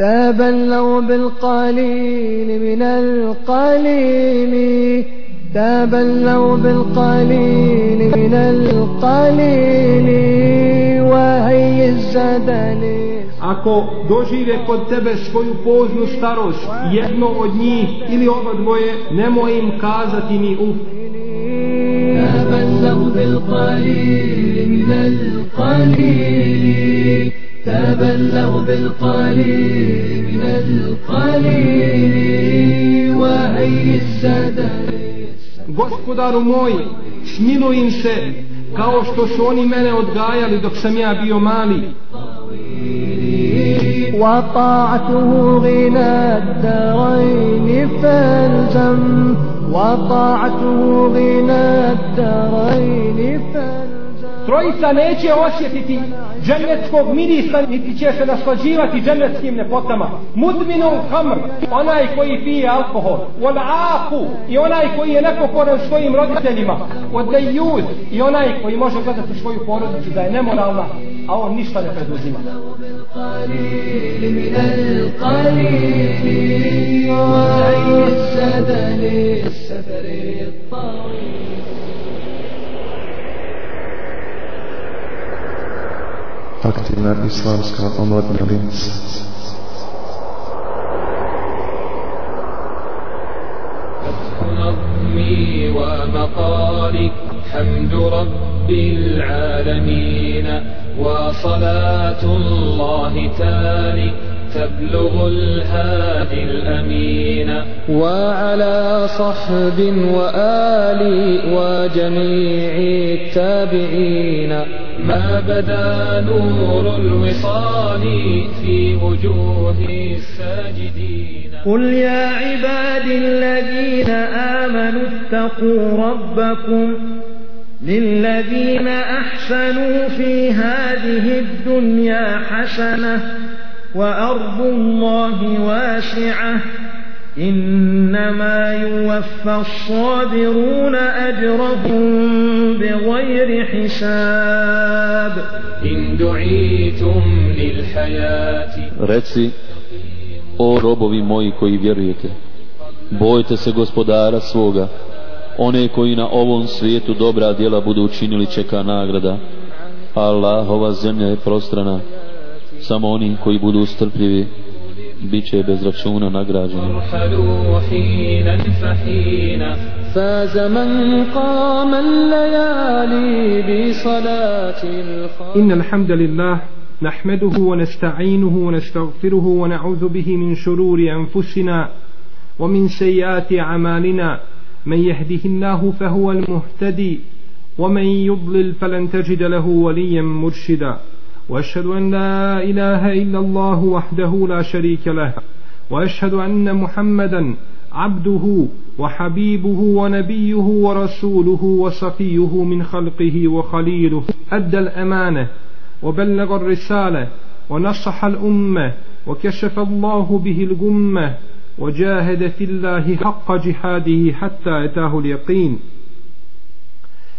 تبلوا بالقليل من القليل تبلوا بالقليل من القليل وهي الزدل Ako dožive kod tebe svoju poznu starost, jedno od njih ili oba dvoje, nemoj im kazati ni uf. تبلوا بالقليل من القليل تبلغ بالقليل من القليل وهي السدل Gospodaru moj, smiluj im se kao što su oni mene odgajali dok sam ja bio mali. وطاعته غنى الدارين فالزم. وطاعته غنى الدارين فالزم. Trojica neće osjetiti dženeckog mirisa, niti će se naslađivati dženeckim nepotama. Mudminu hamr, onaj koji pije alkohol, wal aku, i onaj koji je nepokoran svojim roditeljima, od dejud, i onaj koji može gledati svoju porodicu da je nemoralna, a on ništa ne preduzima. من القليل وعي السدل السفر الطويل aktivna islamska omladna linca. نظمي ومقالي حمد رب العالمين وصلاة الله تالي تبلغ الهادي الأمين وعلى صحب وآل وجميع التابعين ما بدا نور الوصال في وجوه الساجدين. قل يا عبادي الذين آمنوا اتقوا ربكم للذين أحسنوا في هذه الدنيا حسنة وأرض الله واسعة إنما يوفى الصابرون أجرهم بغير حساب إن دعيتم للحياة Reci, o robovi moji koji vjerujete, bojte se gospodara svoga, one koji na ovom svijetu dobra djela budu učinili čeka nagrada. Allahova zemlja je prostrana, samo oni koji budu strpljivi Bit će bez računa nagrađeni. ارحلوا حينا فحينا فاز من قام الليالي بصلاة الخير إن الحمد لله نحمده ونستعينه ونستغفره ونعوذ به من شرور أنفسنا ومن سيئات أعمالنا من يهده الله فهو المهتدي ومن يضلل فلن تجد له وليا مرشدا وأشهد أن لا إله إلا الله وحده لا شريك له وأشهد أن محمدا عبده وحبيبه ونبيه ورسوله وصفيه من خلقه وخليله أدى الأمانة وبلغ الرسالة ونصح الأمة وكشف الله به الغمة وجاهد في الله حق جهاده حتى أتاه اليقين.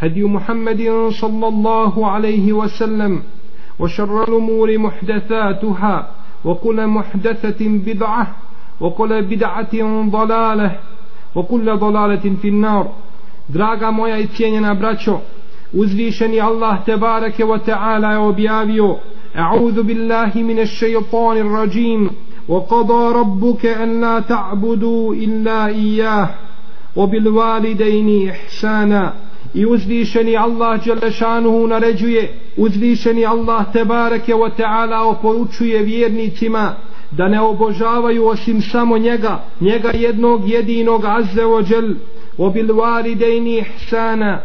هدي محمد صلى الله عليه وسلم وشر الأمور محدثاتها وكل محدثة بدعة وكل بدعة ضلالة وكل ضلالة في النار. Draga moja i cijenjena braćo, uzvišeni Allah tebareke wa ta'ala أعوذ بالله من الشيطان الرجيم وقضى ربك أن لا تعبدوا إلا إياه validejni ihsana. I uzvišeni Allah Đelešanuhu naređuje uzvišeni Allah Tebareke wa Teala oporučuje vjernicima da ne obožavaju osim samo njega njega jednog jedinog azze o obil varidejni ihsana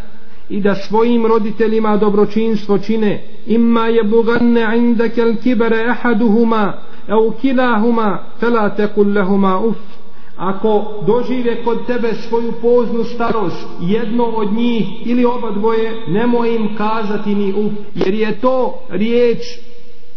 i da svojim roditeljima dobročinstvo čine. Imma je buganne indake al kibere ahaduhuma au kilahuma fela tekul lehuma uff ako dožive kod tebe svoju poznu starost jedno od njih ili oba dvoje nemoj im kazati ni uf jer je to riječ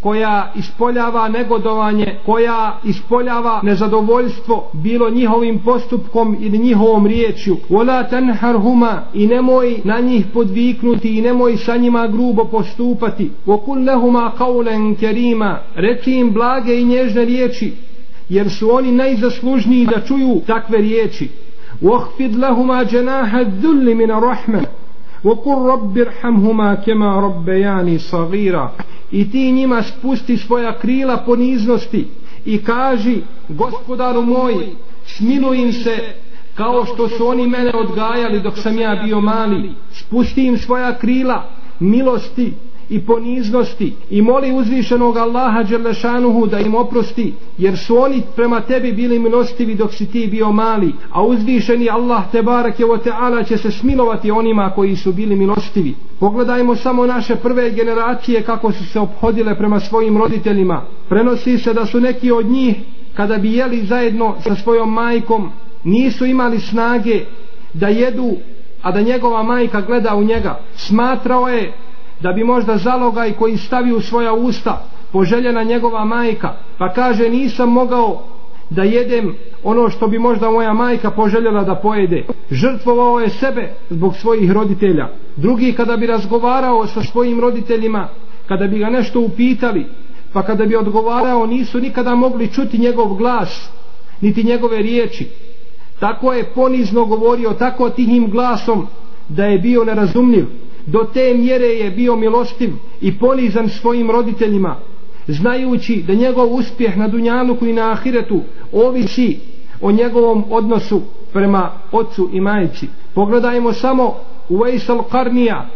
koja ispoljava negodovanje, koja ispoljava nezadovoljstvo bilo njihovim postupkom ili njihovom riječju. Wala tanharhuma i nemoj na njih podviknuti i nemoj sa njima grubo postupati. Vokul lehuma kaulen kerima, reci im blage i nježne riječi, jer su oni najzaslužniji da čuju takve riječi. Vohfid lehuma dženaha dhulli mina rahme, وقل رب ارحمهما كما ربياني صغيرا i ti njima spusti svoja krila poniznosti i kaži gospodaru moj smiluj im se kao što su oni mene odgajali dok sam ja bio mali spusti im svoja krila milosti i poniznosti i moli uzvišenog Allaha Đerlešanuhu da im oprosti jer su oni prema tebi bili milostivi dok si ti bio mali a uzvišeni Allah te barak o teala će se smilovati onima koji su bili milostivi. Pogledajmo samo naše prve generacije kako su se obhodile prema svojim roditeljima. Prenosi se da su neki od njih kada bi jeli zajedno sa svojom majkom nisu imali snage da jedu a da njegova majka gleda u njega. Smatrao je da bi možda zalogaj koji stavi u svoja usta poželjena njegova majka pa kaže nisam mogao da jedem ono što bi možda moja majka poželjela da pojede. Žrtvovao je sebe zbog svojih roditelja. Drugi kada bi razgovarao sa svojim roditeljima kada bi ga nešto upitali pa kada bi odgovarao nisu nikada mogli čuti njegov glas niti njegove riječi. Tako je ponizno govorio tako tihim glasom da je bio nerazumljiv do te mjere je bio milostiv i ponizan svojim roditeljima znajući da njegov uspjeh na Dunjaluku i na Ahiretu ovisi o njegovom odnosu prema ocu i majici pogledajmo samo u Vejsal Karnija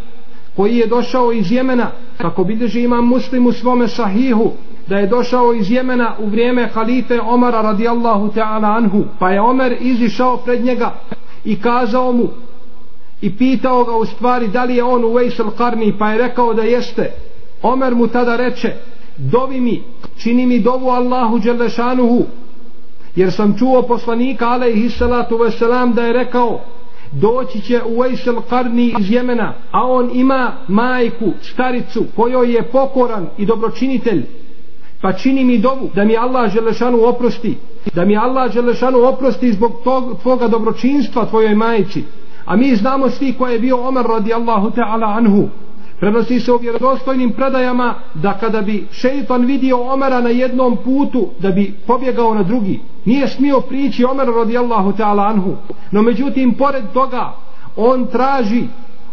koji je došao iz Jemena kako bilježi imam muslim u svome sahihu da je došao iz Jemena u vrijeme halife Omara radijallahu ta'ala anhu pa je Omer izišao pred njega i kazao mu i pitao ga u stvari da li je on u Vejsel Karni pa je rekao da jeste. Omer mu tada reče dovi mi, čini mi dovu Allahu Đelešanuhu jer sam čuo poslanika alaihi salatu veselam da je rekao doći će u Vejsel Karni iz Jemena a on ima majku, staricu kojoj je pokoran i dobročinitelj. Pa čini mi dovu da mi Allah Želešanu oprosti da mi Allah Želešanu oprosti zbog tog, tvoga dobročinstva tvojoj majici. A mi znamo svi ko je bio Omer radijallahu ta'ala anhu. Prenosi se u vjerodostojnim predajama da kada bi šeitan vidio Omera na jednom putu da bi pobjegao na drugi. Nije smio prići Omer radijallahu ta'ala anhu. No međutim, pored toga, on traži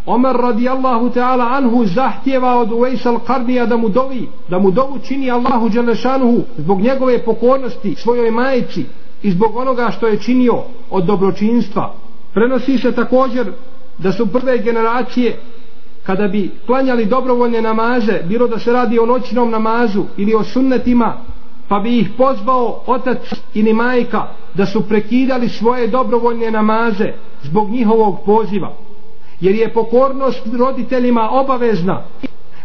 Omer radijallahu ta'ala anhu zahtjeva od Uvejsal Karnija da mu dovi, da mu dovu čini Allahu Đelešanuhu zbog njegove pokornosti svojoj majici i zbog onoga što je činio od dobročinstva prenosi se također da su prve generacije kada bi klanjali dobrovoljne namaze bilo da se radi o noćnom namazu ili o sunnetima pa bi ih pozvao otac ili majka da su prekidali svoje dobrovoljne namaze zbog njihovog poziva. Jer je pokornost roditeljima obavezna.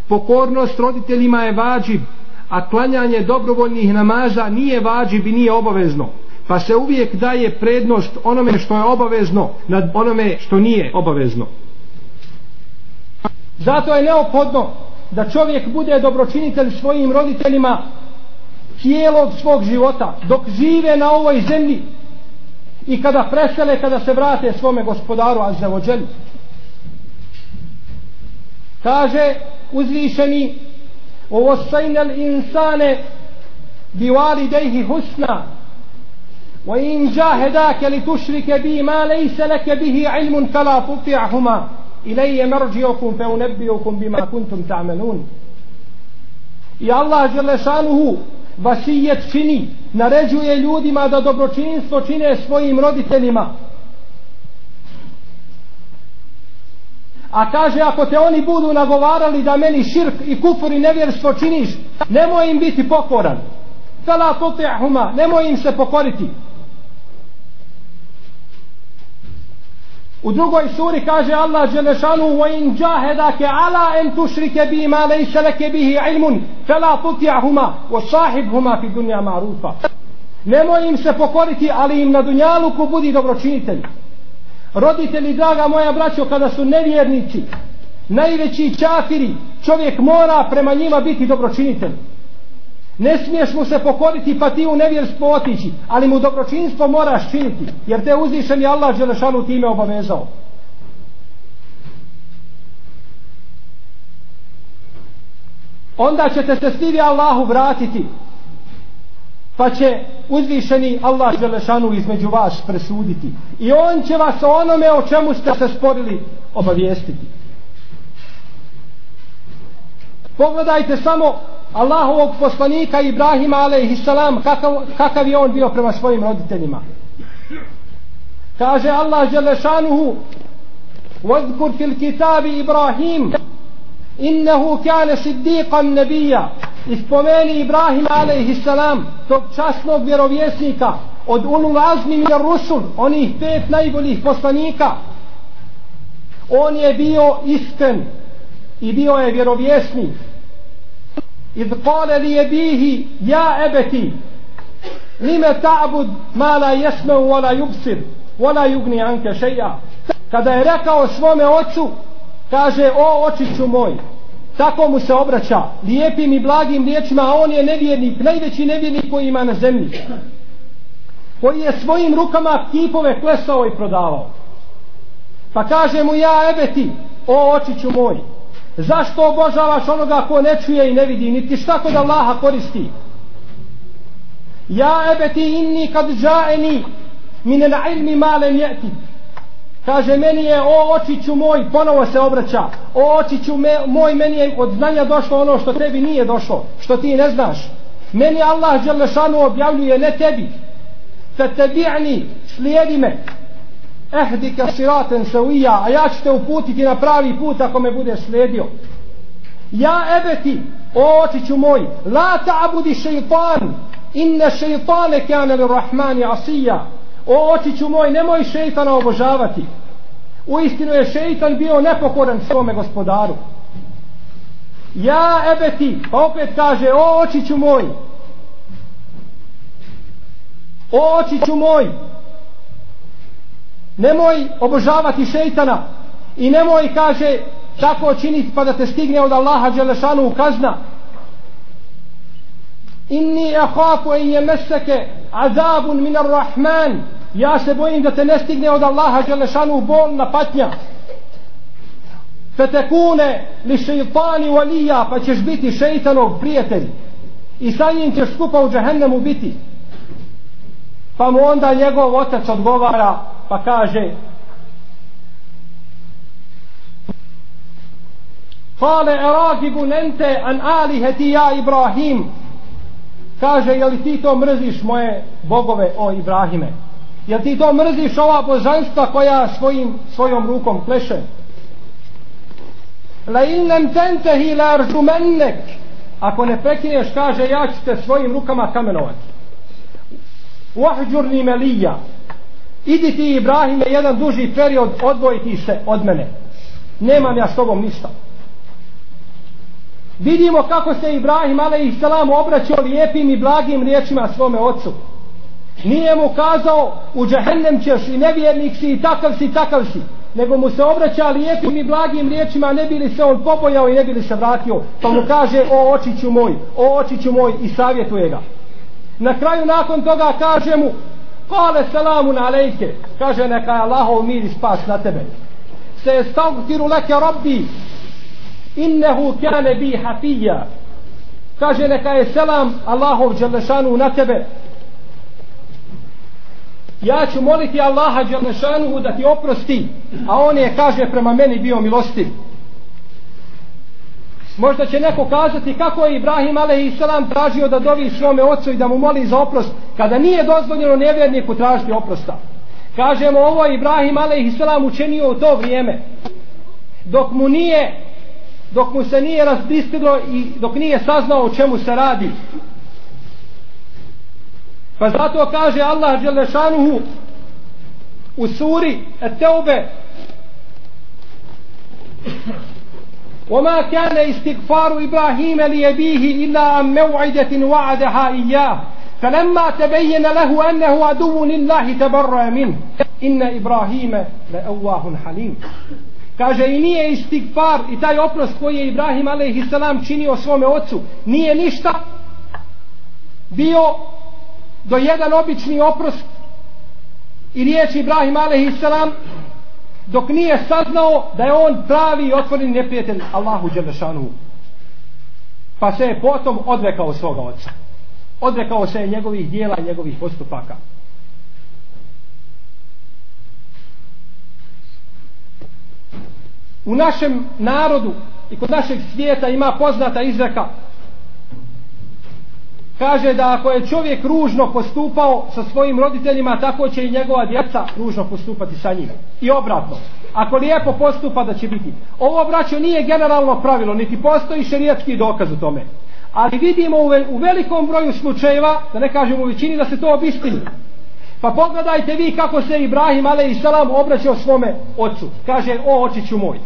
Pokornost roditeljima je vađib a klanjanje dobrovoljnih namaza nije vađib i nije obavezno pa se uvijek daje prednost onome što je obavezno nad onome što nije obavezno. Zato je neophodno da čovjek bude dobročinitelj svojim roditeljima cijelog svog života dok žive na ovoj zemlji i kada presele kada se vrate svome gospodaru a za vođelju kaže uzvišeni ovo sajnel insane bivali dejhi husna وإن جاهداك لتشرك بي ما ليس لك به علم فلا تطعهما إلي مرجعكم فأنبئكم بما كنتم تعملون I Allah Želešanuhu vasijet čini, naređuje ljudima da dobročinstvo čine svojim roditeljima. A kaže, ako te oni budu nagovarali da meni širk i kufur i nevjerstvo činiš, nemoj im biti pokoran. Fela tuti'huma, nemoj im se pokoriti. U drugoj suri kaže Allah Đelešanu وَإِنْ جَاهَدَكَ عَلَىٰ أَنْ تُشْرِكَ بِهِ مَا لَيْسَ لَكَ بِهِ عِلْمٌ فَلَا تُطِعْهُمَا وَصَاحِبْهُمَا فِي دُنْيَا مَعْرُوفًا Nemoj im se pokoriti, ali im na dunjaluku budi dobročinitelj. Roditelji, draga moja braćo, kada su nevjernici, najveći čafiri, čovjek mora prema njima biti dobročinitelj. Ne smiješ mu se pokoriti pa ti u nevjerstvo otići, ali mu dobročinstvo moraš činiti, jer te uzvišen je Allah Đelešanu time obavezao. Onda ćete se stivi Allahu vratiti, pa će uzvišeni Allah Đelešanu između vas presuditi. I on će vas o onome o čemu ste se sporili obavijestiti. Pogledajte samo Allahovog poslanika Ibrahima alaihissalam kakav, kakav je on bio prema svojim roditeljima kaže Allah želešanuhu واذكر في الكتاب إبراهيم إنه كان صديقا نبيا ispomeni Ibrahim alaihissalam tog časnog vjerovjesnika od ulul azmi mir rusul onih pet najboljih poslanika on je bio iskren i bio je vjerovjesnik إذ قال ليبيه يا أبتي لم تعبد ما لا يسمع ولا يبصر ولا يغني عنك شيئا kada je rekao svome ocu kaže o očiću moj tako mu se obraća lijepim i blagim riječima a on je nevjernik najveći nevjernik koji ima na zemlji koji je svojim rukama kipove klesao i prodavao pa kaže mu ja ebeti o očiću moj Zašto obožavaš onoga ko ne čuje i ne vidi, niti šta kod Allaha koristi? Ja ebeti inni kad džaeni mine na ilmi male njeti. Kaže, meni je, o očiću moj, ponovo se obraća, o očiću me, moj, meni je od znanja došlo ono što tebi nije došlo, što ti ne znaš. Meni Allah Đelešanu objavljuje, ne tebi. Fe tebi'ni, slijedi me, ehdika siraten savija, a ja ću te uputiti na pravi put ako me budeš slijedio. Ja ebeti, o očiću moj, la ta'budi šeitan, inne šeitane kane li rahmani asija. O očiću moj, nemoj šeitana obožavati. U istinu je šeitan bio nepokoran svome gospodaru. Ja ebeti, pa opet kaže, o očiću moj, o očiću moj, nemoj obožavati šeitana i nemoj kaže tako činiti pa da te stigne od Allaha Đelešanu kazna. Inni ahafu en je meseke azabun minar rahman ja se bojim da te ne stigne od Allaha Đelešanu bolna patnja. Fetekune li šeitani walija pa ćeš biti šeitanov prijatelj i sa njim ćeš skupa u džehennemu biti pa mu onda njegov otac odgovara pa kaže Kale eragibu nente an aliheti ja Ibrahim. Kaže je li ti to mrziš moje bogove o Ibrahime? Je ti to mrziš ova božanstva koja svojim, svojom rukom pleše? La ilnem tentehi la arzumennek. Ako ne prekineš kaže ja ću te svojim rukama kamenovati wahđurni melija. Idi ti Ibrahime jedan duži period odvojiti se od mene. Nemam ja s tobom ništa. Vidimo kako se Ibrahim a.s. obraćao lijepim i blagim riječima svome ocu. Nije mu kazao u džahennem ćeš i nevjernik si i takav si takav si. Nego mu se obraća lijepim i blagim riječima ne bili se on pobojao i ne bili se vratio. Pa mu kaže o očiću moj o očiću moj i savjetuje ga na kraju nakon toga kaže mu Kale selamun alejke. Kaže neka je Allahov mir i spas na tebe. Se stavtiru leke rabbi. Innehu kane bi hafija. Kaže neka je selam Allahov dželešanu na tebe. Ja ću moliti Allaha dželešanu da ti oprosti. A on je, kaže, prema meni bio milostiv. Možda će neko kazati kako je Ibrahim a.s. tražio da dovi svome ocu i da mu moli za oprost, kada nije dozvoljeno nevjerniku tražiti oprosta. Kažemo ovo je Ibrahim a.s. učinio u to vrijeme. dok mu nije dok mu se nije razbistilo i dok nije saznao o čemu se radi pa zato kaže Allah Đelešanuhu u suri Teube وما كان استغفار إبراهيم لأبيه إلا عن موعدة وعدها إياه فلما تبين له أنه عدو لله تبرأ منه إن إبراهيم لأواه حليم kaže i nije istigfar i taj oprost koji je Ibrahim a.s. činio svome ocu nije ništa bio do jedan obični oprost i riječ Ibrahim a.s. dok nije saznao da je on pravi i otvoren neprijatelj Allahu Đelešanu pa se je potom odrekao svoga oca. Odrekao se je njegovih dijela i njegovih postupaka. U našem narodu i kod našeg svijeta ima poznata izreka kaže da ako je čovjek ružno postupao sa svojim roditeljima tako će i njegova djeca ružno postupati sa njim. I obratno. Ako lijepo postupa da će biti. Ovo braćo nije generalno pravilo niti postoji šerijatski dokaz u tome. Ali vidimo u velikom broju slučajeva da ne kažem u većini da se to obistini. Pa pogledajte vi kako se Ibrahim a.s. obraćao svome ocu. Kaže o očiću moj.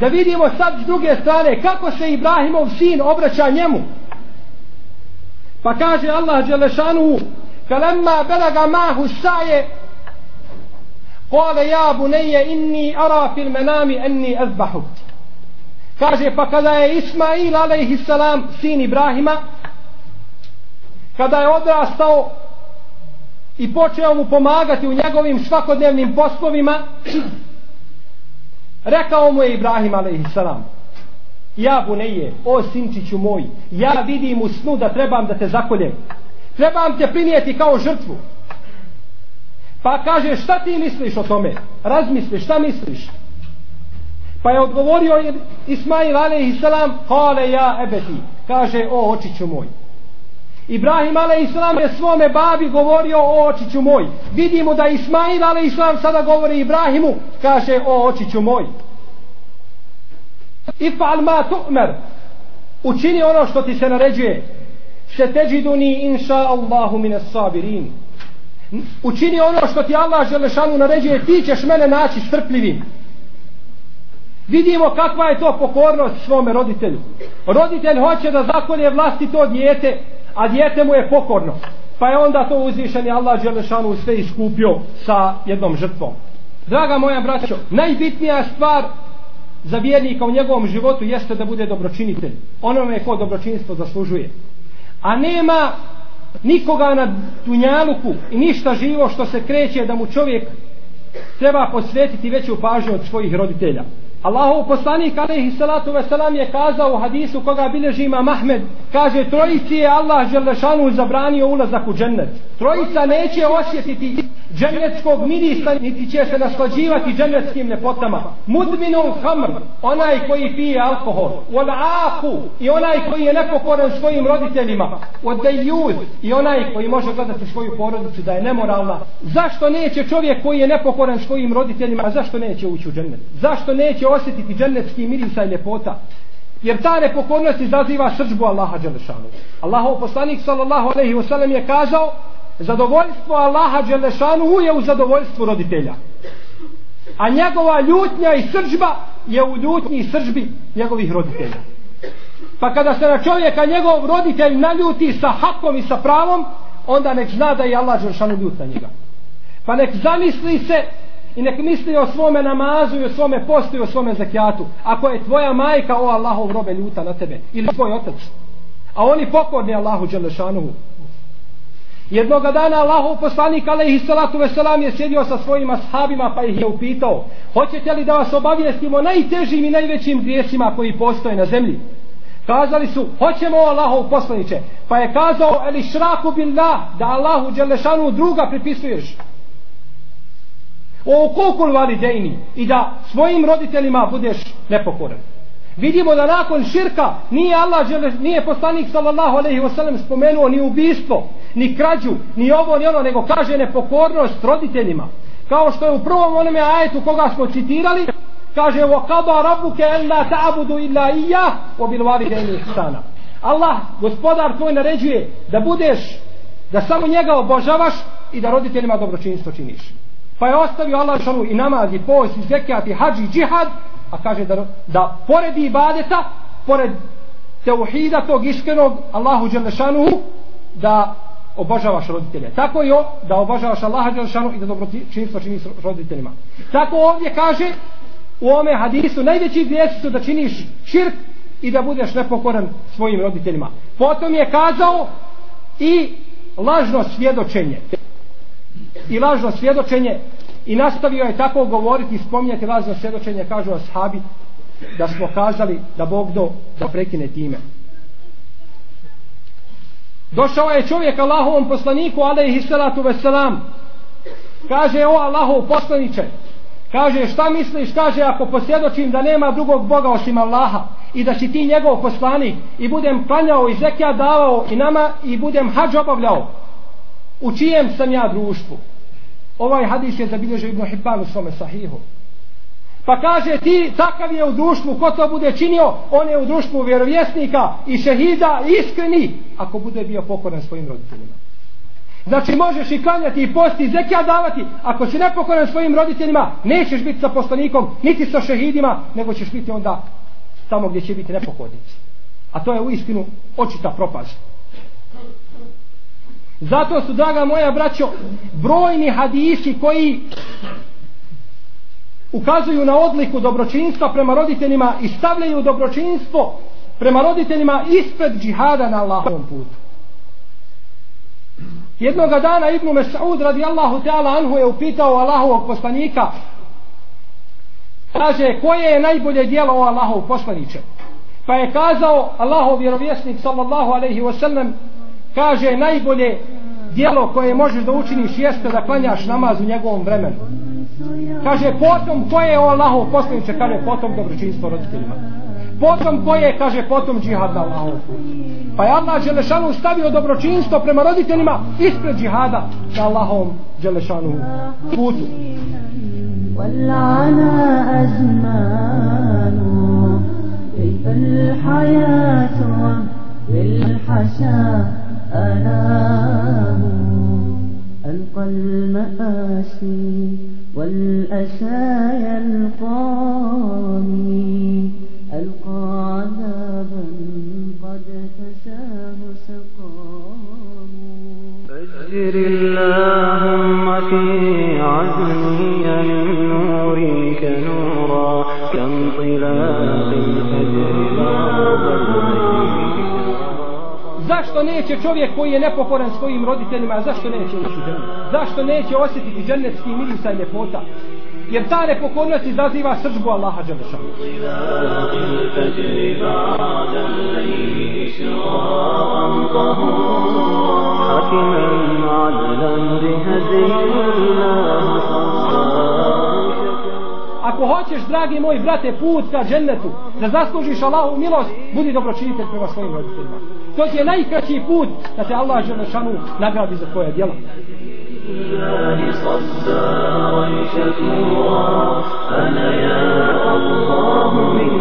Da vidimo sad s druge strane kako se Ibrahimov sin obraća njemu pa kaže Allah Đelešanu kalemma belaga mahu saje Kale ja buneje inni ara fil menami enni ezbahu. Kaže pa kada je Ismail alaihissalam sin Ibrahima kada je odrastao i počeo mu pomagati u njegovim svakodnevnim poslovima rekao mu je Ibrahim alaihissalam ja buneje, o sinčiću moj ja vidim u snu da trebam da te zakoljem trebam te prinijeti kao žrtvu pa kaže šta ti misliš o tome razmisli šta misliš pa je odgovorio Ismail alaihissalam kale ja ebeti kaže o očiću moj Ibrahim a.s. je svome babi govorio o očiću moj. Vidimo da Ismail a.s. sada govori Ibrahimu, kaže o očiću moj. Ifal ma tu'mer. Učini ono što ti se naređuje. Se teđiduni inša Allahu mine sabirin. Učini ono što ti Allah Želešanu naređuje, ti ćeš mene naći strpljivim. Vidimo kakva je to pokornost svome roditelju. Roditelj hoće da zakolje vlasti to dijete, a dijete mu je pokorno. Pa je onda to uzvišeni Allah Đelešanu sve iskupio sa jednom žrtvom. Draga moja braćo, najbitnija stvar za vjernika u njegovom životu jeste da bude dobročinitelj. Onome ko dobročinstvo zaslužuje. A nema nikoga na dunjaluku i ništa živo što se kreće da mu čovjek treba posvetiti veću pažnju od svojih roditelja. Allahov poslanik alaihi salatu ve selam je kazao u hadisu koga bilježi ima Mahmed kaže trojici je Allah dželle zabranio ulazak u džennet. Trojica neće osjetiti džennetskog mirisa niti će se naslađivati džennetskim lepotama mudminu hamr onaj koji pije alkohol. Wal aqu i onaj koji je nepokoran svojim roditeljima. Od dejud i onaj koji može gledati svoju porodicu da je nemoralna. Zašto neće čovjek koji je nepokoran svojim roditeljima a zašto neće ući u džennet? Zašto neće osjetiti džennetski mirisa i ljepota jer ta nepokornost izaziva srđbu Allaha Đelešanu Allahov poslanik sallallahu alaihi wasallam je kazao zadovoljstvo Allaha Đelešanu je u zadovoljstvu roditelja. A njegova ljutnja i sržba je u ljutnji i sržbi njegovih roditelja. Pa kada se na čovjeka njegov roditelj naljuti sa hakom i sa pravom, onda nek zna da je Allah Đelešanu ljut na njega. Pa nek zamisli se i nek misli o svome namazu i o svome postu i o svome zakijatu. Ako je tvoja majka o Allahov robe ljuta na tebe ili tvoj otac, a oni pokorni Allahu Đelešanuhu, Jednog dana Allahov poslanik alaihi salatu veselam je sjedio sa svojim ashabima pa ih je upitao: "Hoćete li da vas obavijestimo najtežim i najvećim grijesima koji postoje na zemlji?" Kazali su: "Hoćemo Allahov poslanice." Pa je kazao: "El šraku billah, da Allahu Đelešanu druga pripisuješ." O okokul validejni i da svojim roditeljima budeš nepokoran. Vidimo da nakon širka nije Allah nije poslanik sallallahu alejhi ve sellem spomenuo ni ubistvo, ni krađu, ni ovo ni ono, nego kaže nepokornost roditeljima. Kao što je u prvom onome ajetu koga smo citirali, kaže wa qada rabbuka alla ta'budu illa iyyah wa bil walidayni ihsana Allah gospodar tvoj naređuje da budeš da samo njega obožavaš i da roditeljima dobročinstvo činiš pa je ostavio Allah šanu i namaz i post i zekijat i hađi i džihad a kaže da, da pored ibadeta pored teuhida tog iskrenog Allahu Đelešanu da obožavaš roditelje. Tako i o, da obožavaš Allaha Đelešanu i da dobročinstvo činiš roditeljima. Tako ovdje kaže u ome hadisu najveći grijesi su da činiš širk i da budeš nepokoran svojim roditeljima. Potom je kazao i lažno svjedočenje. I lažno svjedočenje i nastavio je tako govoriti i spominjati lažno svjedočenje, kažu ashabi, da smo kazali da Bog do da prekine time. Došao je čovjek Allahovom poslaniku, alaihi salatu veselam. Kaže, o Allahov poslaniče, kaže, šta misliš, kaže, ako posjedočim da nema drugog Boga osim Allaha i da si ti njegov poslanik i budem klanjao i zekija davao i nama i budem hađ obavljao, u čijem sam ja društvu? Ovaj hadis je zabilježio Ibn Hibban u svome sahihu. Pa kaže ti takav je u društvu, ko to bude činio, on je u društvu vjerovjesnika i šehida iskreni, ako bude bio pokoran svojim roditeljima. Znači možeš i klanjati i posti i zekija davati, ako si nepokoran svojim roditeljima, nećeš biti sa poslanikom, niti sa šehidima, nego ćeš biti onda tamo gdje će biti nepokornici. A to je u istinu očita propast. Zato su, draga moja braćo, brojni hadisi koji ukazuju na odliku dobročinstva prema roditeljima i stavljaju dobročinstvo prema roditeljima ispred džihada na Allahovom putu. Jednoga dana Ibnu Mes'ud radijallahu ta'ala anhu je upitao Allahovog poslanika kaže koje je najbolje dijelo o Allahov poslaniče pa je kazao Allahov vjerovjesnik sallallahu alaihi wasallam kaže najbolje dijelo koje možeš da učiniš jeste da klanjaš namaz u njegovom vremenu kaže potom koje je Allahov poslaniče kaže potom dobročinstvo roditeljima potom koje kaže potom džihad na Allahov put pa je Allah Đelešanu stavio dobročinstvo prema roditeljima ispred džihada na Allahovom Đelešanu putu والعنا أزمان كيف الحياة بالحشا أنام ألقى المآسي والأسى يلقاني ألقى عذابا قد تساه سقام فاجر اللهم Zašto neće čovjek koji je nepokoran svojim roditeljima, zašto neće ući u džennet? Zašto neće osjetiti džennetski mirisa i ljepota? Jer ta nepokornost izaziva srđbu Allaha Đelešanu Ako hoćeš, dragi moj brate, put ka džennetu, da zaslužiš Allahu milost, budi dobročinitelj prema svojim roditeljima. To ti je najkraći put da te Allah Đelešanu nagradi za tvoje djelo. الله صدارا شكورا أنا يا الله من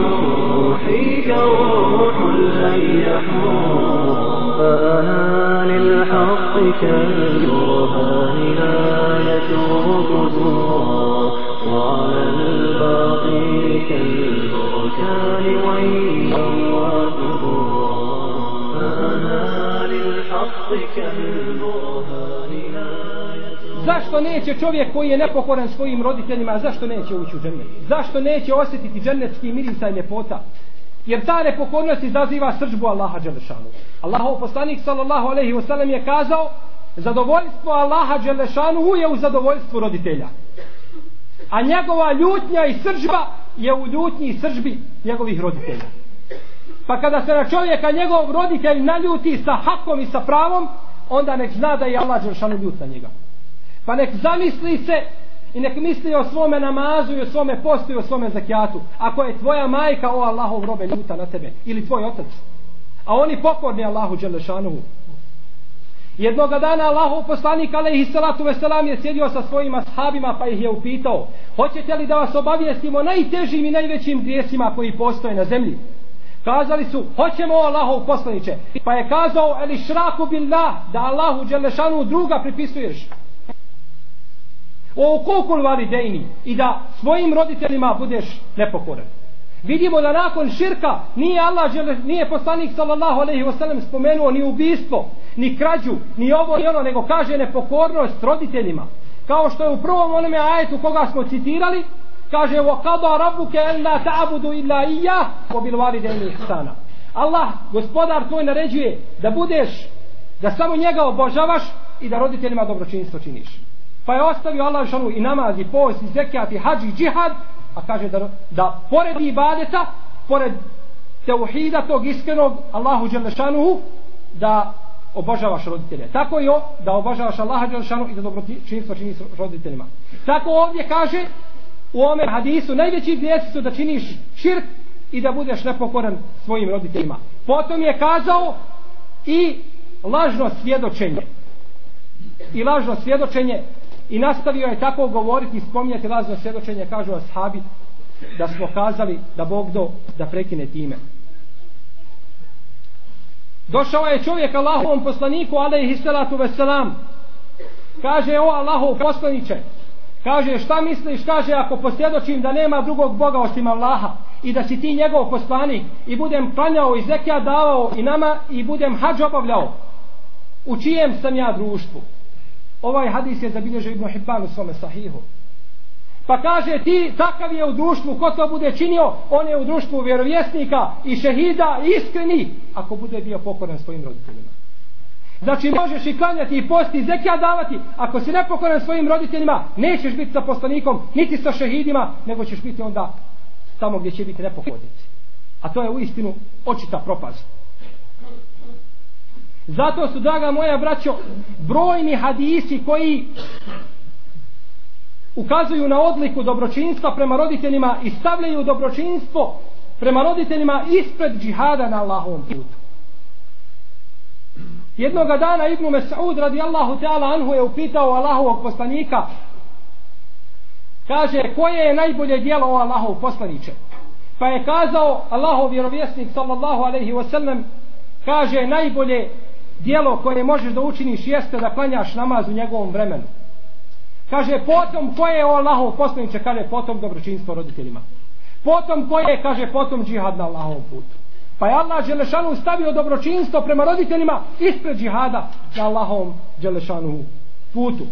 روحك روح لن يحور فأنا للحق كالبرهان لا يترك زورا وعلى الباطل كالبركان ويلا وثبورا فأنا للحق كالبرهان لا zašto neće čovjek koji je nepokoran svojim roditeljima, zašto neće ući u džennet? Zašto neće osjetiti džennetski mirisa i ljepota? Jer ta nepokornost izaziva srđbu Allaha Đelešanu. Allahov poslanik sallallahu alaihi wasallam je kazao zadovoljstvo Allaha Đelešanu je u zadovoljstvu roditelja. A njegova ljutnja i sržba je u ljutnji i sržbi njegovih roditelja. Pa kada se na čovjeka njegov roditelj naljuti sa hakom i sa pravom, onda nek zna da je Allah Đeršanu ljut na njega. Pa nek zamisli se i nek misli o svome namazu i o svome postu i o svome zakijatu. Ako je tvoja majka o Allahov robe ljuta na tebe ili tvoj otac. A oni pokorni Allahu Đelešanuhu. Jednoga dana Allahov poslanik alejhi salatu vesselam je sjedio sa svojim ashabima pa ih je upitao: "Hoćete li da vas obavijestimo najtežim i najvećim grijesima koji postoje na zemlji?" Kazali su: "Hoćemo Allahov poslanice." Pa je kazao: "Ali išraku billah, da Allahu dželešanu druga pripisuješ." O kukul validejni i da svojim roditeljima budeš nepokoran. Vidimo da nakon širka nije Allah nije poslanik sallallahu alejhi ve sellem spomenuo ni ubistvo, ni krađu, ni ovo ni ono, nego kaže nepokornost roditeljima. Kao što je u prvom onome ajetu koga smo citirali, kaže wa qada rabbuka alla ta'budu illa iyyah wa bil walidayni ihsana. Allah, gospodar tvoj naređuje da budeš da samo njega obožavaš i da roditeljima dobročinstvo činiš. Pa je ostavio Allah šanu i namaz i post i zekat i hađ i džihad a kaže da, da pored ibadeta pored teuhida tog iskrenog Allahu Đelešanuhu da obožavaš roditelje. Tako i o, da obožavaš Allaha Đelešanu i da dobročinstvo čini s roditeljima. Tako ovdje kaže u ome hadisu najveći grijesi su da činiš širk i da budeš nepokoran svojim roditeljima. Potom je kazao i lažno svjedočenje. I lažno svjedočenje I nastavio je tako govoriti i spominjati lazno svjedočenje, kažu ashabi, da smo kazali da Bog do da prekine time. Došao je čovjek Allahovom poslaniku, alaihi salatu veselam. Kaže, o Allahov poslaniće, kaže, šta misliš, kaže, ako posvjedočim da nema drugog Boga osim Allaha i da si ti njegov poslanik i budem klanjao i zekija davao i nama i budem hađ obavljao, u čijem sam ja društvu? Ovaj hadis je zabilježio Ibn Hibban u svome sahihu. Pa kaže ti takav je u društvu, ko to bude činio, on je u društvu vjerovjesnika i šehida iskreni, ako bude bio pokoran svojim roditeljima. Znači možeš i klanjati i posti i zekija davati, ako si nepokoran svojim roditeljima, nećeš biti sa poslanikom, niti sa šehidima, nego ćeš biti onda tamo gdje će biti nepokornici. A to je u istinu očita propast. Zato su, draga moja braćo, brojni hadisi koji ukazuju na odliku dobročinstva prema roditeljima i stavljaju dobročinstvo prema roditeljima ispred džihada na Allahovom putu. Jednoga dana Ibnu Mes'ud radijallahu ta'ala anhu je upitao Allahovog poslanika kaže koje je najbolje dijelo o Allahov poslaniče pa je kazao Allahov vjerovjesnik sallallahu alaihi wasallam kaže najbolje dijelo koje možeš da učiniš jeste da klanjaš namaz u njegovom vremenu. Kaže, potom koje je Allahov poslaniče, kaže, potom dobročinstvo roditeljima. Potom koje, kaže, potom džihad na Allahovom putu. Pa je Allah Đelešanu stavio dobročinstvo prema roditeljima ispred džihada na Allahovom Đelešanu putu.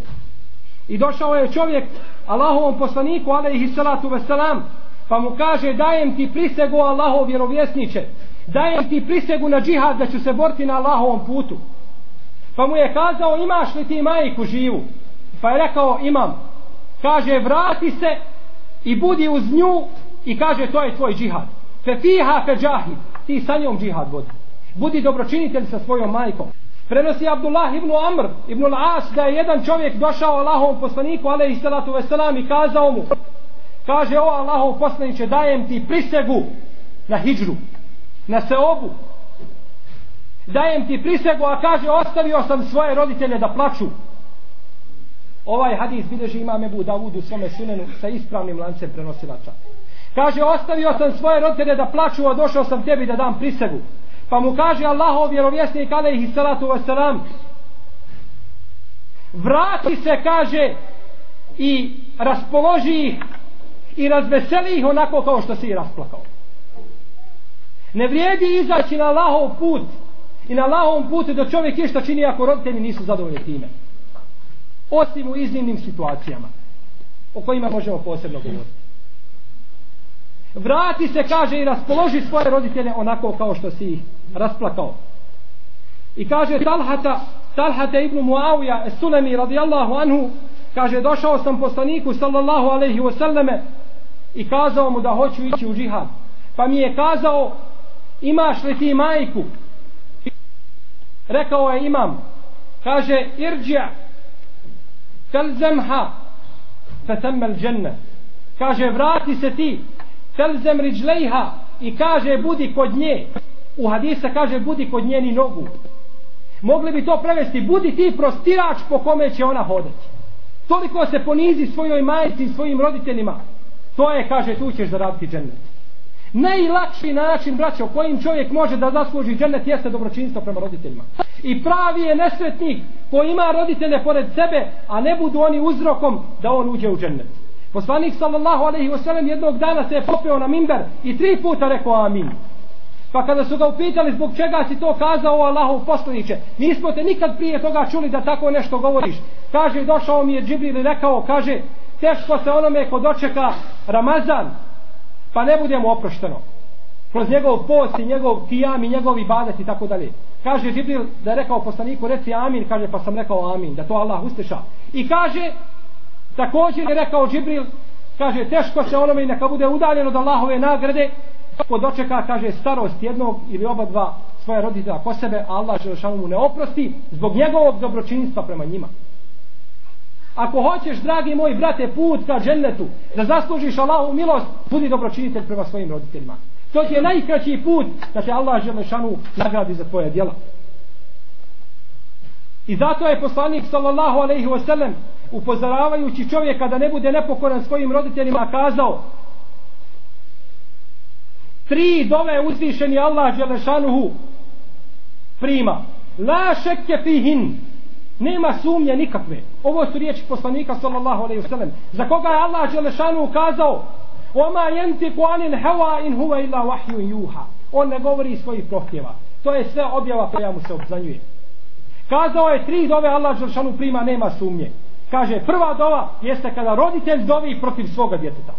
I došao je čovjek Allahovom poslaniku, alaihi salatu veselam, pa mu kaže, dajem ti prisegu Allahov vjerovjesniče, dajem ti prisegu na džihad da ću se boriti na Allahovom putu. Pa mu je kazao, imaš li ti majku živu? Pa je rekao, imam. Kaže, vrati se i budi uz nju i kaže, to je tvoj džihad. Fe fiha fe džahid. Ti sa njom džihad vodi. Budi dobročinitelj sa svojom majkom. Prenosi Abdullah ibn Amr ibn Al-As da je jedan čovjek došao Allahovom poslaniku alaihi salatu veselam i kazao mu kaže o Allahov poslaniće dajem ti prisegu na hijđru na seobu. Dajem ti prisegu a kaže ostavio sam svoje roditelje da plaču. Ovaj hadis bilježi imam Ebu Davud u svome sunenu sa ispravnim lancem prenosilača kaže ostavio sam svoje roditelje da plaču a došao sam tebi da dam prisegu. Pa mu kaže Allahov vjerovjesnik alaihi salatu wasalam vrati se kaže i raspoloži ih i razveseli ih onako kao što si i rasplakao. Ne vrijedi izaći na Allahov put i na Allahovom putu da čovjek išta čini ako roditelji nisu zadovoljni time. Osim u iznimnim situacijama o kojima možemo posebno govoriti. Vrati se, kaže, i raspoloži svoje roditelje onako kao što si ih rasplakao. I kaže Talhata, Talhata ibn Muawija, Sulemi radijallahu anhu, kaže, došao sam poslaniku sallallahu alaihi wasallame i kazao mu da hoću ići u džihad. Pa mi je kazao, imaš li ti majku rekao je imam kaže irđa telzemha fesemmel dženne kaže vrati se ti telzem riđlejha i kaže budi kod nje u hadisa kaže budi kod njeni nogu Mogli bi to prevesti, budi ti prostirač po kome će ona hodati. Toliko se ponizi svojoj majici i svojim roditeljima. To je, kaže, tu ćeš zaraditi džennet. Najlakši način, braćo, kojim čovjek može da zasluži džennet jeste dobročinstvo prema roditeljima. I pravi je nesretnik ko ima roditelje pored sebe, a ne budu oni uzrokom da on uđe u džennet. Poslanik sallallahu alaihi wasallam jednog dana se je popeo na mimber i tri puta rekao amin. Pa kada su ga upitali zbog čega si to kazao Allahov poslaniće, nismo te nikad prije toga čuli da tako nešto govoriš. Kaže, došao mi je Džibril i rekao, kaže, teško se onome ko dočeka Ramazan, pa ne budemo oprošteno. Kroz njegov post i njegov kijam i njegov ibadet i tako dalje. Kaže Džibril da je rekao poslaniku, reci amin, kaže, pa sam rekao amin, da to Allah usteša. I kaže, također je rekao Džibril, kaže, teško se onome i neka bude udaljeno od Allahove nagrade, ko dočeka, kaže, starost jednog ili oba dva svoje roditelja ko sebe, Allah Želešanu mu ne oprosti zbog njegovog dobročinstva prema njima. Ako hoćeš, dragi moj brate, put ka džennetu, da zaslužiš Allahu milost, budi dobročinitelj prema svojim roditeljima. To ti je najkraći put da te Allah Želešanu nagradi za tvoje djela. I zato je poslanik sallallahu alaihi wasallam upozoravajući čovjeka da ne bude nepokoran svojim roditeljima kazao tri dove uzvišeni Allah Želešanuhu prima la šekke fihin nema sumnje nikakve ovo su riječi poslanika sallallahu alejhi ve sellem. za koga je Allah dželešanu ukazao: oma yantiqu anil hawa in huwa illa wahyu yuha. on ne govori svojih prohtjeva to je sve objava koja mu se obzanjuje kazao je tri dove Allah dželešanu prima nema sumnje kaže prva dova jeste kada roditelj dovi protiv svoga djeteta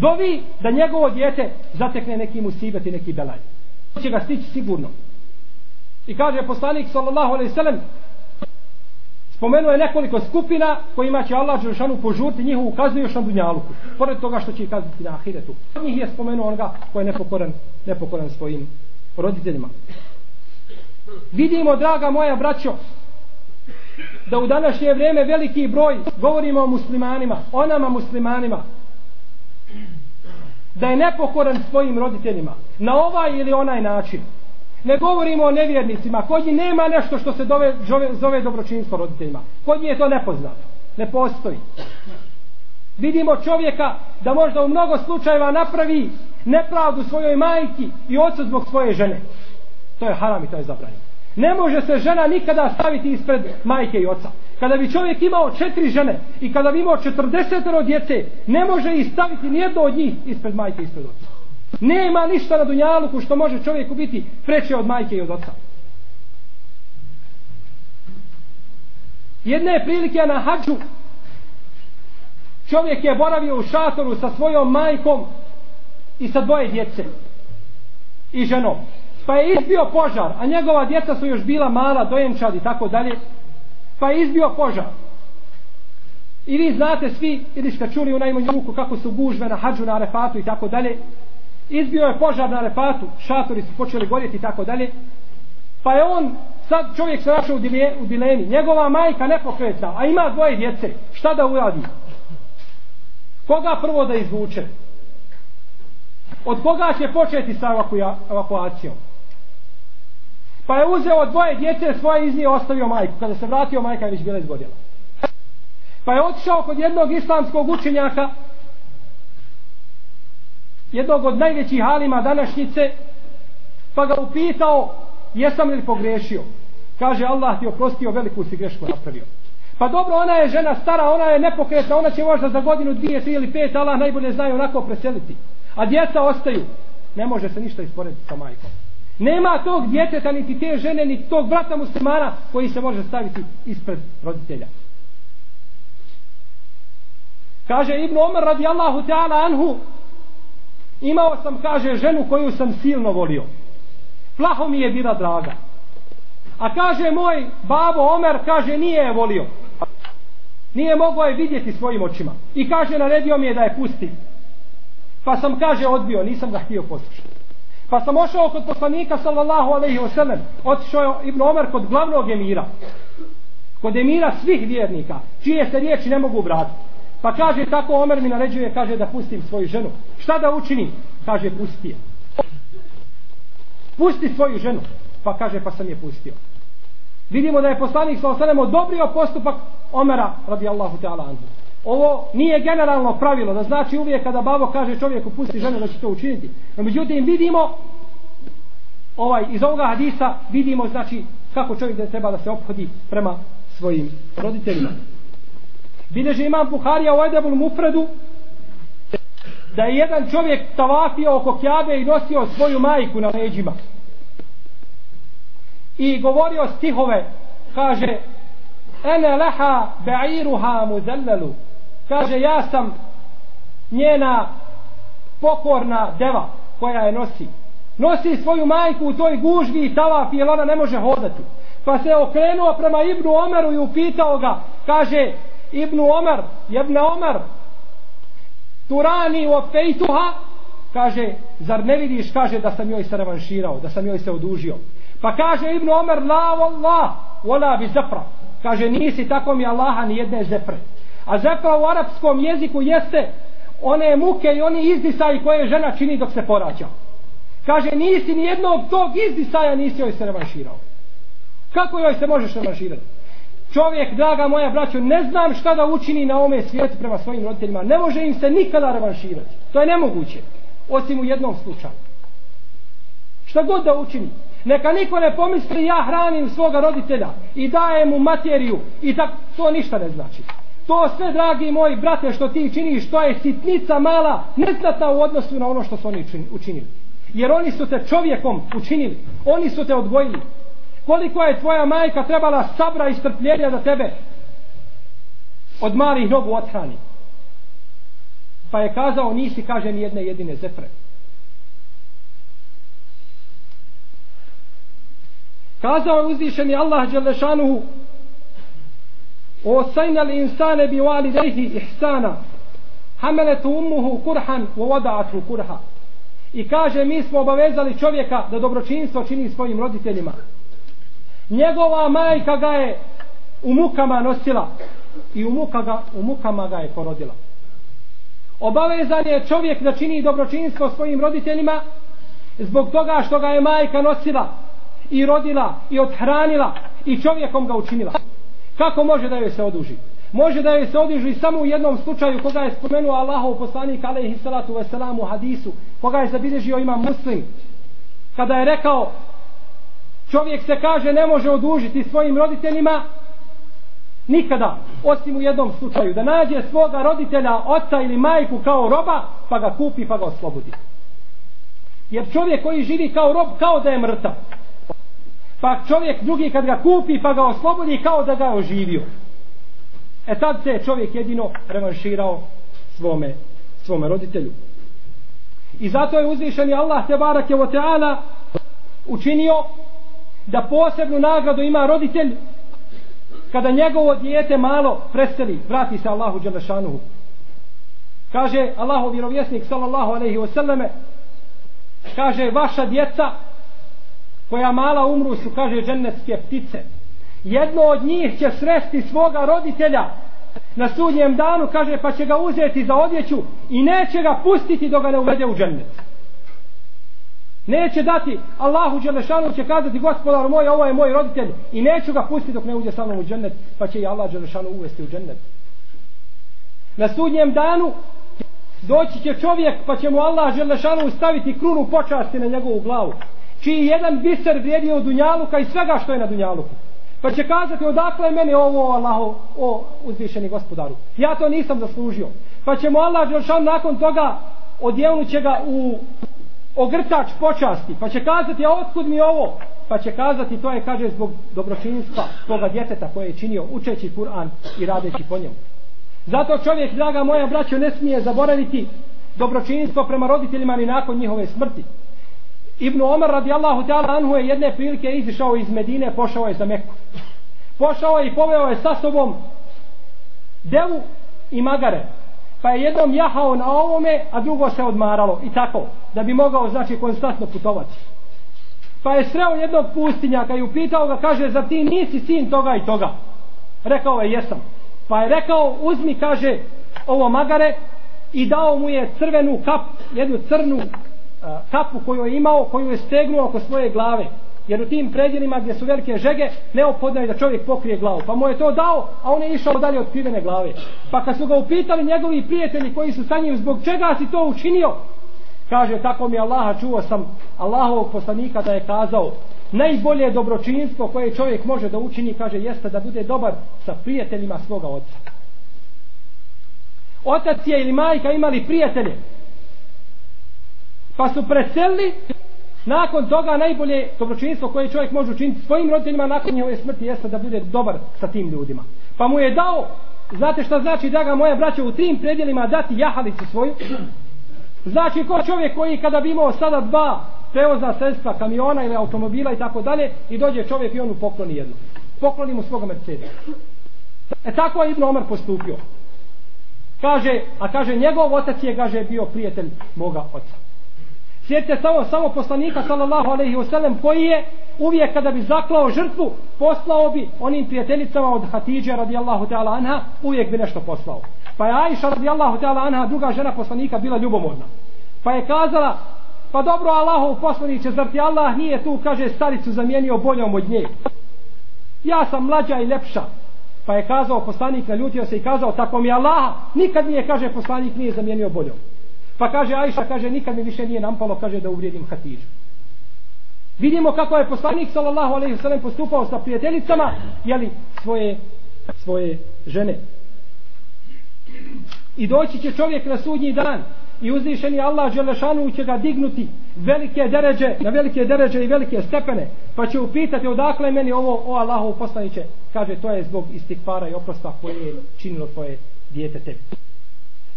dovi da njegovo dijete zatekne neki musibet i neki belaj. To će ga stići sigurno. I kaže poslanik sallallahu alejhi ve sellem: spomenuo je nekoliko skupina kojima će Allah Đelšanu požurti njihovu kaznu još na Dunjaluku. Pored toga što će ih kazniti na Ahiretu. Od njih je spomenuo onoga koji je nepokoran, nepokoran svojim roditeljima. Vidimo, draga moja braćo, da u današnje vrijeme veliki broj govorimo o muslimanima, o nama muslimanima, da je nepokoran svojim roditeljima na ovaj ili onaj način ne govorimo o nevjernicima. Kod njih nema nešto što se dove, zove, zove dobročinstvo roditeljima. Kod njih je to nepoznato. Ne postoji. Vidimo čovjeka da možda u mnogo slučajeva napravi nepravdu svojoj majki i ocu zbog svoje žene. To je haram i to je zabranjeno. Ne može se žena nikada staviti ispred majke i oca. Kada bi čovjek imao četiri žene i kada bi imao četrdesetero djece, ne može ih staviti nijedno od njih ispred majke i ispred oca. Nema ništa na dunjaluku što može čovjeku biti preče od majke i od oca. Jedne prilike na hađu čovjek je boravio u šatoru sa svojom majkom i sa dvoje djece i ženom. Pa je izbio požar, a njegova djeca su još bila mala, dojenčad i tako dalje pa je izbio požar. I vi znate svi, ili ste čuli u najmanju ruku kako su gužve na hađu, na arefatu i tako dalje. Izbio je požar na arefatu, šatori su počeli gorjeti i tako dalje. Pa je on, sad čovjek se našao u, dile, u dilemi, njegova majka nepokretna, a ima dvoje djece, šta da uradi? Koga prvo da izvuče? Od koga će početi sa evakuacijom? Pa je uzeo dvoje djece svoje iz nje ostavio majku. Kada se vratio, majka je već bila izgodila. Pa je otišao kod jednog islamskog učenjaka, jednog od najvećih halima današnjice, pa ga upitao, jesam li pogrešio? Kaže, Allah ti oprostio, veliku si grešku napravio. Pa dobro, ona je žena stara, ona je nepokretna, ona će možda za godinu, dvije, tri ili pet, Allah najbolje znaju onako preseliti. A djeca ostaju. Ne može se ništa isporediti sa majkom. Nema tog djeteta, niti te žene, niti tog brata muslimana koji se može staviti ispred roditelja. Kaže Ibn Omer radijallahu ta'ala anhu, imao sam, kaže, ženu koju sam silno volio. Plaho mi je bila draga. A kaže moj babo Omer, kaže, nije je volio. Nije mogao je vidjeti svojim očima. I kaže, naredio mi je da je pusti. Pa sam, kaže, odbio, nisam ga htio poslušati. Pa sam ošao kod poslanika sallallahu alaihi wasallam. Otišao je Ibn Omer kod glavnog emira. Kod emira svih vjernika. Čije se riječi ne mogu vratiti. Pa kaže tako Omer mi naređuje, kaže da pustim svoju ženu. Šta da učini? Kaže pusti je. Pusti svoju ženu. Pa kaže pa sam je pustio. Vidimo da je poslanik sa osanem odobrio postupak Omera radijallahu ta'ala anhu. Ovo nije generalno pravilo, da znači uvijek kada babo kaže čovjeku pusti ženu da će to učiniti. No međutim vidimo ovaj iz ovoga hadisa vidimo znači kako čovjek da treba da se ophodi prema svojim roditeljima. Bileže imam Buharija u Edebul Mufredu da je jedan čovjek tavafio oko Kjabe i nosio svoju majku na leđima. I govorio stihove, kaže Ene leha be'iruha muzellalu kaže ja sam njena pokorna deva koja je nosi. Nosi svoju majku u toj gužvi i tavaf jer ona ne može hodati. Pa se okrenuo prema Ibnu Omeru i upitao ga kaže Ibnu Omer jedna Omer Turani u fejtuha kaže zar ne vidiš kaže da sam joj se revanširao da sam joj se odužio pa kaže Ibnu Omer la wallah wala bi zapra kaže nisi tako mi Allaha ni jedne zepre A zepra u arapskom jeziku jeste one muke i oni izdisaji koje žena čini dok se porađa. Kaže, nisi ni jednog tog izdisaja nisi joj se revanširao. Kako joj se možeš revanširati? Čovjek, draga moja braćo, ne znam šta da učini na ome svijetu prema svojim roditeljima. Ne može im se nikada revanširati. To je nemoguće. Osim u jednom slučaju. Šta god da učini. Neka niko ne pomisli ja hranim svoga roditelja i dajem mu materiju i tak, to ništa ne znači. To sve, dragi moji brate, što ti činiš, to je sitnica mala, neznatna u odnosu na ono što su oni učinili. Jer oni su te čovjekom učinili. Oni su te odgojili Koliko je tvoja majka trebala sabra i strpljenja za tebe od malih nogu othrani. Pa je kazao, nisi, kaže, ni jedne jedine zepre. Kazao je uzvišeni Allah Đelešanuhu ووصينا الإنسان بوالديه إحسانا حملته أمه كرحا ووضعته كرها I kaže, mi smo obavezali čovjeka da dobročinstvo čini svojim roditeljima. Njegova majka ga je u mukama nosila i u, muka ga, u mukama ga je porodila. Obavezan je čovjek da čini dobročinstvo svojim roditeljima zbog toga što ga je majka nosila i rodila i odhranila i čovjekom ga učinila. Kako može da joj se oduži? Može da joj se oduži samo u jednom slučaju koga je spomenuo Allahov poslanik alaihi salatu u hadisu, koga je zabilježio ima muslim. Kada je rekao čovjek se kaže ne može odužiti svojim roditeljima nikada, osim u jednom slučaju, da nađe svoga roditelja, oca ili majku kao roba, pa ga kupi pa ga oslobodi. Jer čovjek koji živi kao rob, kao da je mrtav. Pa čovjek drugi kad ga kupi pa ga oslobodi kao da ga je oživio. E tad se čovjek jedino revanširao svome svome roditelju. I zato je uzvišeni Allah te barak je o teala učinio da posebnu nagradu ima roditelj kada njegovo dijete malo preseli vrati se Allahu Đelešanuhu kaže Allahu vjerovjesnik sallallahu alaihi wasallame kaže vaša djeca koja mala umru su, kaže, džennetske ptice. Jedno od njih će sresti svoga roditelja na sudnjem danu, kaže, pa će ga uzeti za odjeću i neće ga pustiti dok ga ne uvede u džennet. Neće dati, Allahu Đelešanu će kazati, gospodar moj, ovo je moj roditelj i neću ga pustiti dok ne uđe sa mnom u džennet, pa će i Allah Đelešanu uvesti u džennet. Na sudnjem danu doći će čovjek, pa će mu Allah Đelešanu staviti krunu počasti na njegovu glavu čiji jedan biser vrijedi od Dunjaluka i svega što je na Dunjaluku. Pa će kazati odakle meni ovo Allaho, o uzvišeni gospodaru. Ja to nisam zaslužio. Pa će mu Allah Đelešanu nakon toga odjevnut će ga u ogrtač počasti. Pa će kazati, a otkud mi ovo? Pa će kazati, to je, kaže, zbog dobročinstva toga djeteta koje je činio učeći Kur'an i radeći po njemu. Zato čovjek, draga moja braćo, ne smije zaboraviti dobročinstvo prema roditeljima ni nakon njihove smrti. Ibn Omar radijallahu ta'ala anhu je jedne prilike izišao iz Medine, pošao je za Meku. Pošao je i poveo je sa sobom devu i magare. Pa je jednom jahao na ovome, a drugo se odmaralo. I tako, da bi mogao, znači, konstantno putovati. Pa je sreo jednog pustinjaka i upitao ga, kaže, za ti nisi sin toga i toga? Rekao je, jesam. Pa je rekao, uzmi, kaže, ovo magare i dao mu je crvenu kap, jednu crnu kapu koju je imao, koju je stegnuo oko svoje glave. Jer u tim predjelima gdje su velike žege, neophodno je da čovjek pokrije glavu. Pa mu je to dao, a on je išao dalje od krivene glave. Pa kad su ga upitali njegovi prijatelji koji su sa njim, zbog čega si to učinio? Kaže, tako mi Allaha čuo sam Allahovog poslanika da je kazao, najbolje dobročinstvo koje čovjek može da učini, kaže, jeste da bude dobar sa prijateljima svoga oca. Otac je ili majka imali prijatelje, pa su preselili nakon toga najbolje dobročinstvo koje čovjek može učiniti svojim roditeljima nakon njihove smrti jeste da bude dobar sa tim ljudima. Pa mu je dao, znate šta znači, draga moja braća, u tim predjelima dati jahalicu svoju? Znači, ko čovjek koji kada bi imao sada dva prevozna sredstva, kamiona ili automobila i tako dalje, i dođe čovjek i on mu pokloni jednu. Pokloni mu svoga Mercedes. E tako je Ibn Omar postupio. Kaže, a kaže, njegov otac je, kaže, bio prijatelj moga oca. Sjetite samo, samo poslanika sallallahu alaihi wasallam koji je uvijek kada bi zaklao žrtvu poslao bi onim prijateljicama od Hatidže radijallahu ta'ala anha uvijek bi nešto poslao. Pa je Aisha radijallahu ta'ala anha druga žena poslanika bila ljubomorna. Pa je kazala pa dobro Allahov poslaniće zar ti Allah nije tu kaže staricu zamijenio boljom od nje. Ja sam mlađa i lepša. Pa je kazao poslanik naljutio se i kazao tako mi Allah nikad nije kaže poslanik nije zamijenio boljom. Pa kaže Ajša, kaže, nikad mi više nije nampalo, kaže, da uvrijedim Hatidžu. Vidimo kako je poslanik sallallahu alejhi ve sellem postupao sa prijateljicama, jeli svoje svoje žene. I doći će čovjek na sudnji dan i uzvišeni Allah Đelešanu će ga dignuti velike deređe, na velike deređe i velike stepene, pa će upitati odakle meni ovo, o Allahov poslaniće, kaže to je zbog istikvara i oprosta koje je činilo tvoje dijete tebi.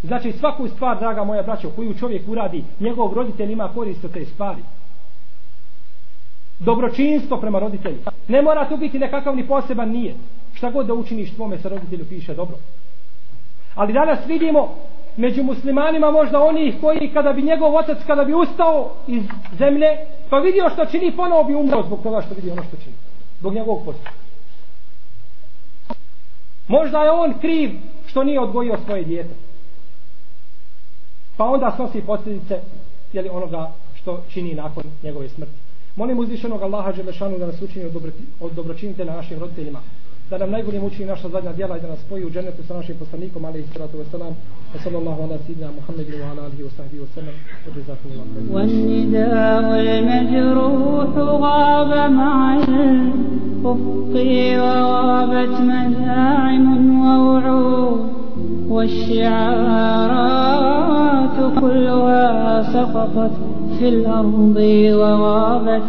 Znači svaku stvar, draga moja braćo, koju čovjek uradi, njegov roditelj ima korist od te stvari. Dobročinstvo prema roditelju. Ne mora tu biti nekakav ni poseban nije. Šta god da učiniš tvome sa roditelju piše dobro. Ali danas vidimo među muslimanima možda onih koji kada bi njegov otac kada bi ustao iz zemlje pa vidio što čini ponovo bi umro zbog toga što vidi ono što čini. Zbog njegovog posta. Možda je on kriv što nije odgojio svoje dijete pa onda snosi posljedice jeli, onoga što čini nakon njegove smrti. Molim uzvišenog Allaha Želešanu da nas učini od, dobro, od dobročinitelja našim roditeljima, da nam najbolje učini naša zadnja djela i da nas spoji u dženetu sa našim poslanikom, ali i sratu wasalam, wa sallallahu ala sidina Muhammedu wa ala alihi wa sahbihi wa sallam, wa jazakum Allah. والنداء المجروح غاب مع الأفق وغابت مزاعم ووعود والشعارات كلها سقطت في الأرض وغابت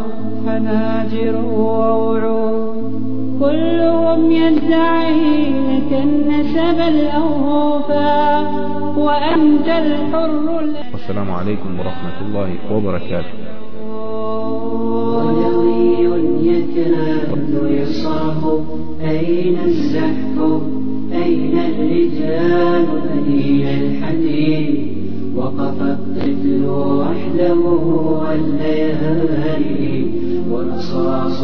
حناجر ووعود. كلهم يدعي لك النسب الأوفى وأنت الحر والسلام عليكم ورحمة الله وبركاته. ولوي يكاد يصرخ أين الزحف؟ بين الرجال ثنين الحنين وقف الطفل وحده والليالي ورصاص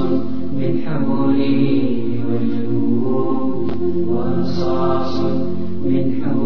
من حوله وجهه ورصاص من حوله